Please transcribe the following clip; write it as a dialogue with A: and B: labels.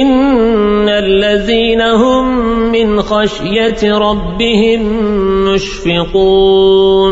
A: إن الذين هم من خشية ربهم مشفقون